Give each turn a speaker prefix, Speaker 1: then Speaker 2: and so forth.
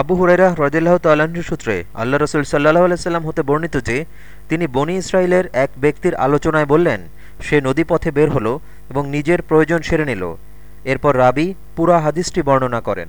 Speaker 1: আবু হুরাইরা হ্রদিল্লাহ তাল্লাহ্ন সূত্রে আল্লাহ রসুল সাল্লাহ আলাইসাল্লাম হতে বর্ণিত যে, তিনি বনি ইসরায়েলের এক ব্যক্তির আলোচনায় বললেন, সে নদীপথে বের হলো এবং নিজের প্রয়োজন সেরে নিল। এরপর রাবি পুরা হাদিসটি বর্ণনা করেন।